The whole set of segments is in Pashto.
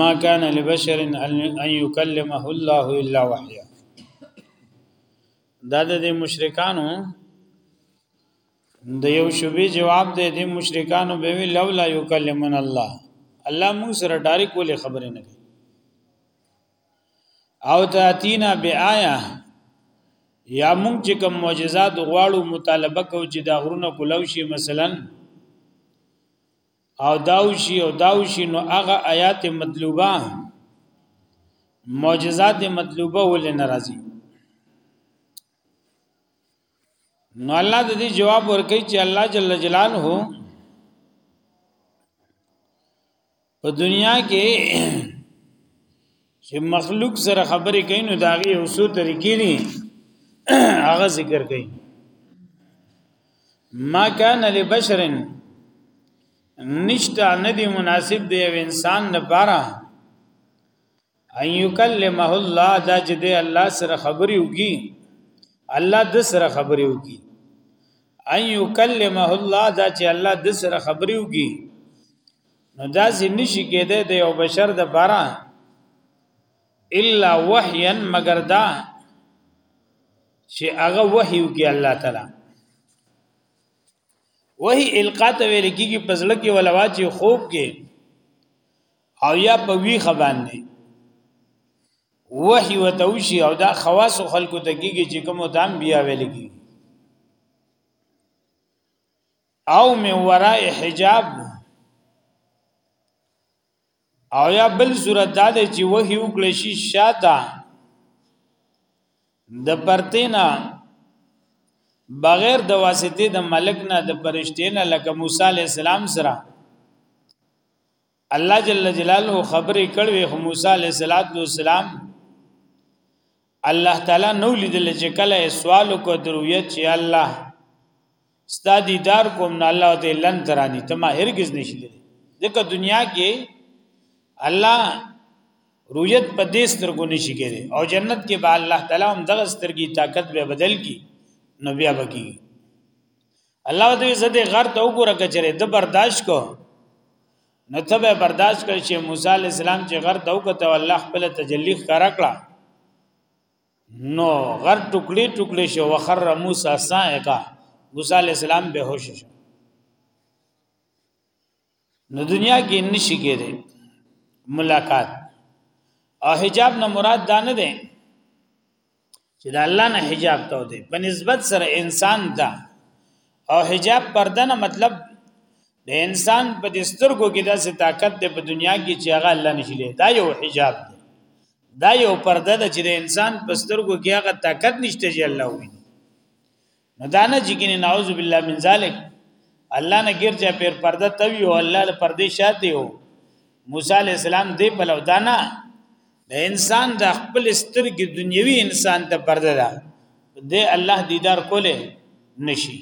ما كان لبشر ان يكلمه الله الا وحيا دا د مشرکانو د یو شوبې جواب دی د مشرکانو به وی لولا یکلمن الله الله موږ سره ډایرک ولې خبرې نه کوي او تاتینا بیایا یا موږ چې کوم معجزات غواړو مطالبه کوو چې دا غرونه کولو شي مثلا او داوشي او داوشي نو هغه آیات مطلوبه معجزات مطلوبه ولې ناراضي نو الله د دې جواب ورکړي چې الله جل جلاله په دنیا کې چې مخلوق سره خبرې کوي نو داغي یو څو طریقې دي هغه ذکر کوي ما کان لبشر نشتا ندی مناسب دی او انسان لپاره ان یکلمه الله دا چې دی الله سره خبرې وکي الله د سره خبرې وکي ان یکلمه الله دا چې الله د سره خبرې وکي نو دا ځنی شي کېده د یو بشر د بارا الا وحیا مگر دا چې هغه وحی وکي الله تعالی وحی القا ته ویل کیږي پزړه کې ولوا چې خوب کې او یا په وی خبان دی وحی وتوشي او دا خواص خلکو ته کیږي چې کوم دام بیا ویل کیږي او من وراء حجاب او یا بل صورت دا دی چې وحی وکړي شي شاته د پرتینا بغیر د واسطه د ملک نه د پرشتې نه لکه موسی علی السلام سره الله جل جلاله خبرې کړې خو موسی علیه السلام الله تعالی نو لیدل چې کله سوال کو درویت چې الله ستا دیدار کوم نه الله دې لن ترانی ته ما هرگز نشلی ځکه دنیا کې الله رویت په دې سترګو نشي کېږي او جنت کې به الله تعالی هم دغه سترګي طاقت به بدل کی نو بیا بکی الله دې زده غر ته وګوره کچره د برداشت کو نو ته به برداشت کړې چې موسی علی السلام چې غر ته وکته الله خپل تجلی ښکارا کړه نو غر ټوکړي ټوکړي شو وخر موسی صائقا موسی علی السلام به هوش شو نو دنیا کې نشي کېده ملاقات او حجاب نه مراد دا نه ده چې د الله نه حجاب ته دی په نسبت سره انسان ته او حجاب پرده نه مطلب د انسان په دسترګو کې داسې طاقت دی په دنیا کې چې هغه الله نشي له دا یو حجاب دی دا یو پرده ده چې د انسان په سترګو کې هغه طاقت نشته چې الله ویني نو دا نه چې ګینه نعوذ بالله من ذلک الله نه غیر چا پیر پرده توی او الله له پردې شاته یو موسی علی السلام دې په لو دانا د انسان د خپل سترګې دنیوي انسان ته پرده ده دې الله دیدار کوله نشي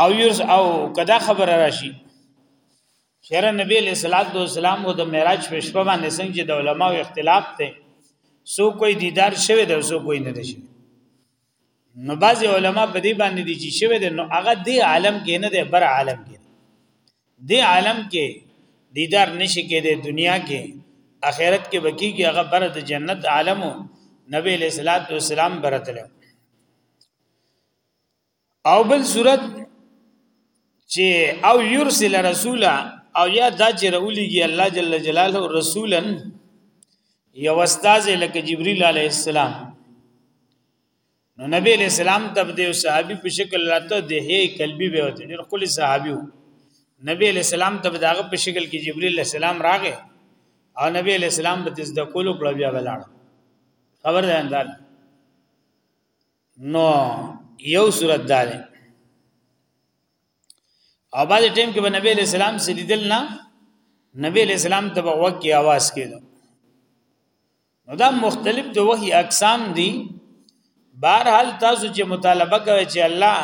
او یوز او کدا خبر راشي شهر نبی علیہ الصلوۃ والسلام او د معراج په شپه باندې څنګه د علماو اختلاف ته سو کوئی دیدار شوه د سو کوئی نه شي نو بعضی علما په دې باندې دي چې شوه د نو هغه دی عالم کې نه دی بر عالم کې دی عالم کې دیدار نشي کې د دنیا کې اخرت کې بکی کې هغه بر د جنت عالمو نبی علیہ الصلوۃ والسلام برتله او بل صورت چې او يرسل رسولا او یا دا چې راولېږي الله جل جلاله رسولا یو استاد لکه جبريل عليه السلام نو نبی علیہ السلام تب دیو صحابي په شکل راته د هي قلبي به وته ډېر خل صحابي نبی علیہ السلام تب داغه په شکل کې جبريل علیہ السلام راغې او نبی علیہ السلام به تز د کولو کړو بیا ولاړ خبر ده انداز نو یو صورت دار او باندې ټیم کې به نبی علیہ السلام سې لیدل نه نبی علیہ السلام ته به وکی आवाज کېدو نو دا مختلف د وحي اقسام دي بهرحال تاسو چې مطالبه کوي چې الله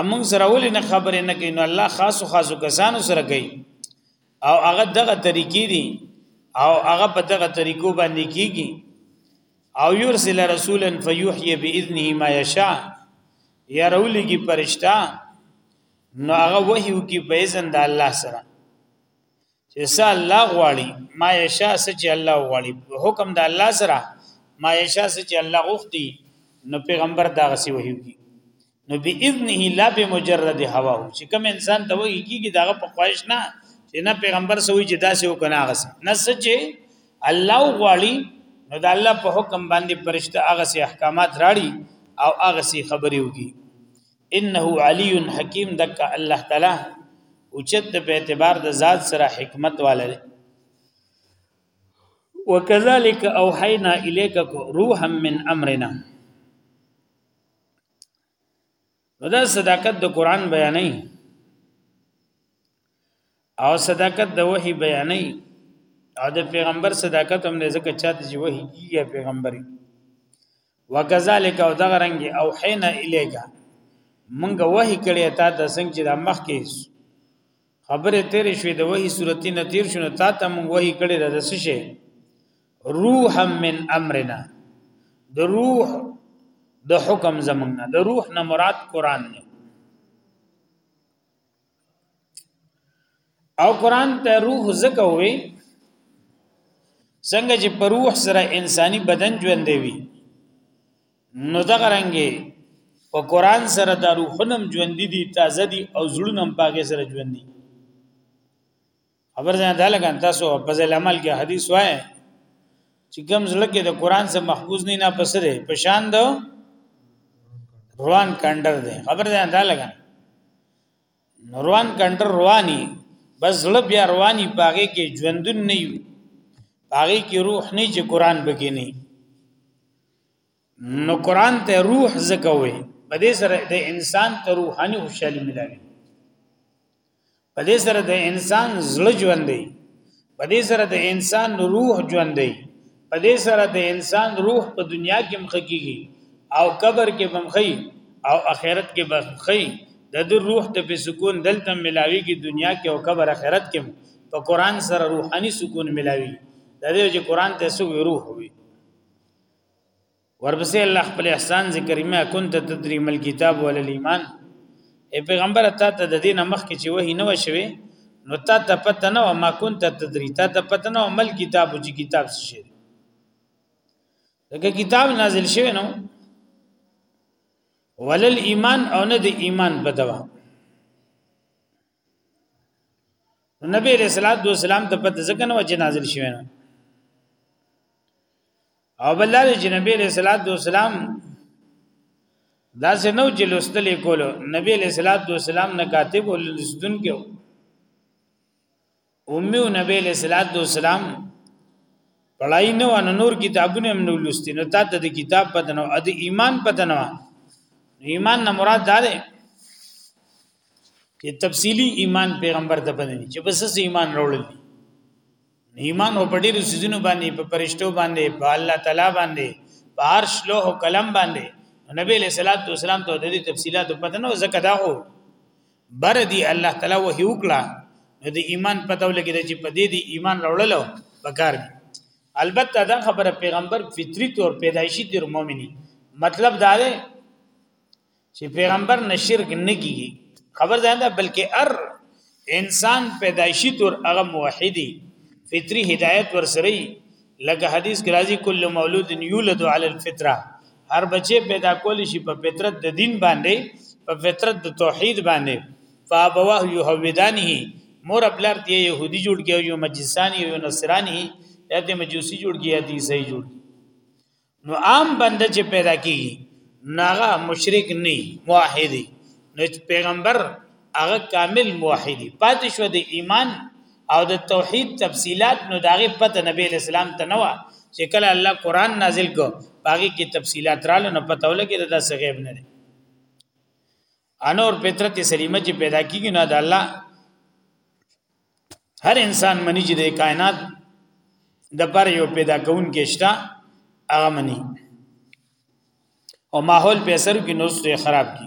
امون سره ولې نه خبرې نه کوي نو الله خاصو خاصو کسانو سره کوي او هغه دغه طریقې دي او هغه په دغه طریقو باندې کیږي او یرسل رسولا فیحیی باذنه ما یشاء یا رولی کی پرشتہ نو هغه وحیو کی په اذن د الله سره چې څه الله غواړي ما یشا سچ الله غواړي حکم د الله سره ما یشا سچ الله غوښتي نو پیغمبر دا غسی وحی کی نو باذنه لا بمجرد هوا چې کوم انسان ته وحی کیږي دا په خواهش نه چې نه پیغمبر سوی چې دا سه وکنه غسی نه سچ الله غواړي نو د الله په حکم باندې پرشته هغه سي احکامات راړي او هغه سي خبري وکي انه علی حکیم دک الله تعالی اوچت د په اعتبار د ذات سره حکمت والا دی وکذالک اوحینا الیک روحا من امرنا نو دا صداقت د قران بیانې او صداقت د وحي بیانې او د پیغمبر صداقت هم نه ځکه چاته چې وحي کیږي پیغمبري وکذالک او دغه رنګ او حين الیګا منګه وحي کړي تا د څنګه چې د مخ کې خبره تیر شوې د وحي صورتي نه تیر شونه تا ته مونږ وحي کړي د څه شي روح من امرنا د روح د حکم زمنګ نه د روح نه مراد قران نه او قران ته روح زکه وي څنګه چې په روح سره انساني بدن ژوندې وي نو دا غرانګي په قران سره د روحونم ژوندې دي تازه دي او زړونم پاګه سره ژوندې دي خبر ځان دا لګان تاسو په ځل عمل کې حدیث وای چې کوم ځل کې د قران سره محفوظ نه نه پسره په شان د روان کندر دی خبر ځان دا لګان روان کندر رواني بس ځل بیا رواني پاګه کې ژوندون نه یو پاګه کې روح نه چې قران بګی نه نو قران ته روح زکوي په دې سره د انسان ته روحاني خوشحالي ملوي په دې سره د انسان زړه ژوند دی په دې سره د انسان روح ژوند دی په دې سره د انسان روح په دنیا کې مخکېږي او قبر کې بمخي او آخرت کې بمخي د دې روح ته په سکون دلته ملاوي کې دنیا کې او قبر آخرت کې په قران سره روحاني سکون ملاوي د دې چې قران ته سو روح وي ورپسې الله خپل احسان ذکر ما كنت تدري مل کتاب ول الايمان اے پیغمبر ته ته د دین مخ کې چې وਹੀ نه وشوي نو ته ته پته نه ما كنت تدري ته ته پته نه مل کتاب چې کتاب شي دغه کتاب نازل شوی نو ولل ایمان او نه د ایمان په دوام نبی رسول الله دوه سلام ته پته ځکه نو چې نازل شوی نو او بل دا چې نبی رسول الله دوه سلام دا څه نو چې لوستل کولو نبی رسول الله دوه سلام نه کاتب ولستون کې امي او نبي له صلوات و سلام پړای نه ونه نور کتابونه هم نو لوستي نو تا ته د کتاب پته نو د ایمان پته نو ایمان نه مراد دا دی چې تفصیلی ایمان پیغمبر ته پته نه چې بس سه ایمان راوړل ایمان او پټي د سيزونو باندې په پرشتو باندې په الله تعالی باندې په عرش لوح قلم باندې نبی له صلوات و سلام ته د دې تفصيلات پته نو زکه دا هو بر دی الله تعالی وحی وکړه نو د ایمان پته ولګی چې په دې دی ایمان راوړل پکار دی البته دا خبره پیغمبر فطری طور پیدایشي تر مؤمنی مطلب دا دی چې پیغمبر نه شرک نه کیږي خبر ځان ده بلکې ار انسان پیدایشي طور هغه موحدی فطری هدایت ورسره لکه حدیث کې راځي کله مولود یولد علی الفطره هر بچي پیدا کول شي په فطرت د دین باندې په فطرت د توحید باندې فابواه یهودانه مور خپل دی يهودي جوړ کیو یو مجلسانی یو نصرانی یا ته مجوسی جوړ کیو یا ته عیسائی جوړ نو عام بنده چې پیدا کیږي ناغه مشرک نه موحدی نو پیغمبر هغه کامل موحد پاتې شو د ایمان او د توحید تفصيلات نو داغه پته نبی اسلام ته نه و چې کله الله قران نازل کو باقي کې تفصيلات رااله نه پته ولګي دا څه غیب نه دي انور فطرت سلیمه چې پیدا کیږي نه د الله هر انسان منی چې د کائنات د پر یو پیدا کون کې شته هغه منی او ماحول په اثر کې نو خراب کی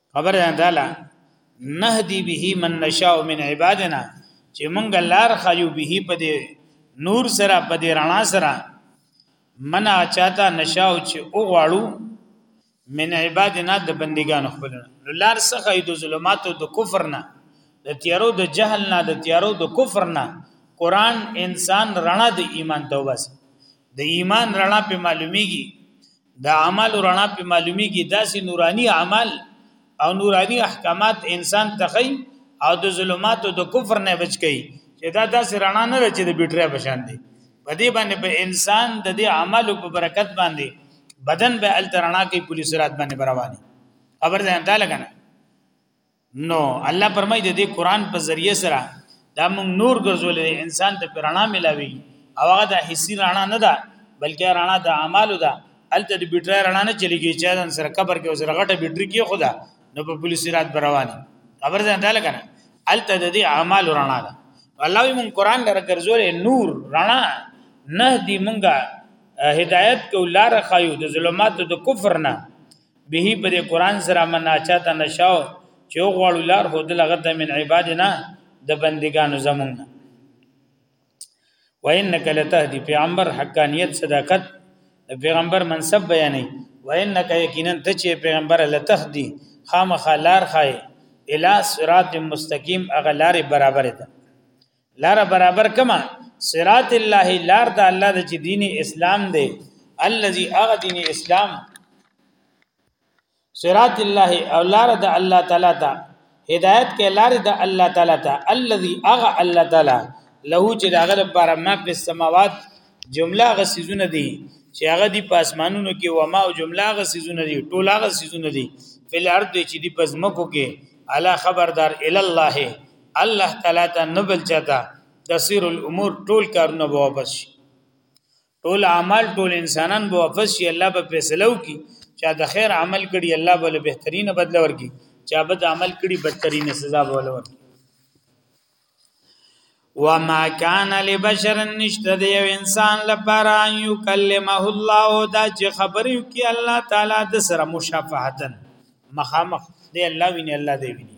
خبر ده تعالی نهدی به من نشاء من عبادنا چې مونږ لار خایو به په دې نور سره په دې رڼا سره منا چاته نشاو چې او غواړو من عبادنا د بندگان خپل لار څخه د ظلمات او د کفر نه د تیارو د جهل نه د تیارو د کفر نه قران انسان رڼا د ایمان توبس د ایمان رڼا په معلومیږي د اعمال رڼا په معلومیږي داسې نورانی اعمال او نورانی احکامات انسان تخی او د ظلمات او د کفر نه بچ کی چې دا داسې رڼا نه ده چې د بیټری په شان دی په دې باندې په انسان د دې اعمالو په برکت باندې بدن به الترنا کې پولیس رات باندې رواني خبر ځان ته لګنه نو الله فرمایي د دې قران په ذریعه سره دا موږ نور ګرځولې انسان ته پرانا ملاوي او هغه د حسي رانا نه ده بلکې رانا د اعمالو ده الته د بیټری رانا نه چلیږي چې ځان سره قبر کې وسره غټه بیټری کې خدا نو په پولیس رات برواني خبر ځان ته لګنه الته د دې اعمال رانا ده الله موږ قران لره ګرځولې نور رانا نه دی موږ هدایت کو لار خایو د ظلمات د کفر نه به پر قران سره مناچا ته نشاو چې غواړو لار هو دلغه د من عبادنا د بندګانو زمونږ وانک لتهدی پیغمبر حقانیت صداقت د پیغمبر منصب بیانې وانک یقینا ته چې پیغمبر لتهدی خامخ لار خای الی صراط مستقیم اغلار برابر ده لار برابر کما صراط الله لار د الله د چې دین اسلام دی الذي اغه دین اسلام صراط الله او لار د الله تعالی ته هدایت کې لار د الله تعالی ته الذي اغه الله تعالی له چې د هغه لپاره ما په سماوات جمله غ سيزونه دي چې هغه دی په اسمانونو کې و ما او جمله غ سيزونه دي ټول هغه سيزونه دي فل ارض چې دی په زمکو کې الا خبردار ال الله الله تعالی ته نه بل چاته تسیر الامور ټول کارونه به واپس شي ټول اعمال ټول انسانان به واپس شي الله به فیصلو کی چا د خیر عمل کړي الله به له بهترینه بدله ورکړي چا بد عمل کړي بدترینه سزا به ولوري وما كان لبشر نشته دی یو انسان لپاره ان یکلمه الله دا چې خبر یو کې الله تعالی د سره مشافهتن مخامخ دی الله ویني الله دی ویني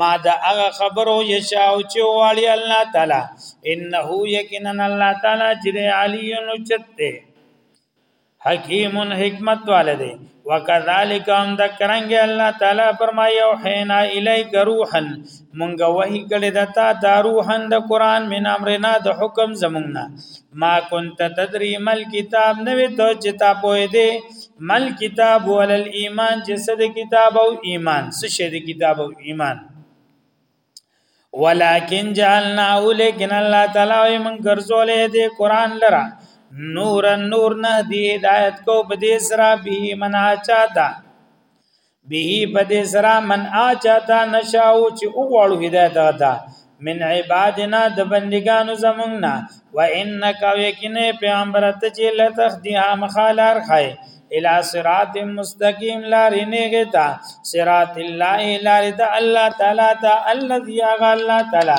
ما دا هغه خبرو یشاو چې والی الله تعالی انه یقینا الله تعالی چې علی نو چته حکیم حکمت والده وکذالک هم د کرنګ الله تعالی فرمایي او حینا الیک روحن مونږ وحی کړی د تا د روحن د قران من امرنا د حکم زمونږ ما كنت تدري مل کتاب نوې ته چې تا پوي دي مل کتاب ول الايمان چې صد کتاب او ایمان څه شي دي کتاب او ایمان ولكن جعلنا ولكن الله تعالی من ګرځولې دي قران لرا نور نور نه دی هدایت کو په دې سره به مناچا ده به په دې سره من اچاتا نشاو چې وګواړو هدایت غدا من عبادنا د بندگانو زمونږ نه و انک یقینا پیغمبر ته چې لتخدیها مخالار خای الى صراط مستقیم لار نیګه تا صراط الله لار د الله تعالی ته الذي غ الله تعالی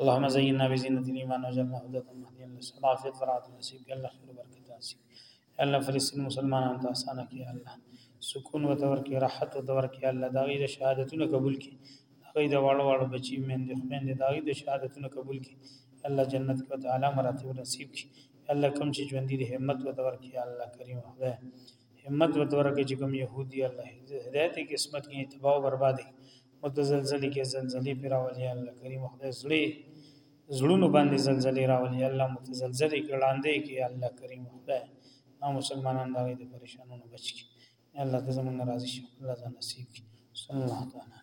اللهم زينا بزينة الإيمان وجعلنا هدى مهديا للصلاة عافية برات نصيب يا الله خير وبركة نصيب يا الله فلسطين مسلمانان ته آسان کړي يا الله سکون وتور کې راحت وتور کې الله دا غي شهادتونه قبول کړي غي دا واړو واړو بچي مين دي خمين دي دا غي د شهادتونه قبول کړي الله جنت کې تعالی مراتب نصیب کړي الله کوم چې ژوند دي همت وتور کې الله کریم خدای همت ورته ورکه چې کوم يهودي الله هدایت کې قسمت کې تباہ او بربادي متزلزل کې زلزلې پر راولي الله کریم خدای زړه زړونو باندې زلزلې راولي الله متزلزل کې وړاندې کې الله کریم خدای ما مسلمانان دا د پریشانونو بچ کی الله ته زموږ ناراضي شي الله ځان نصیب کی صلی الله تعالی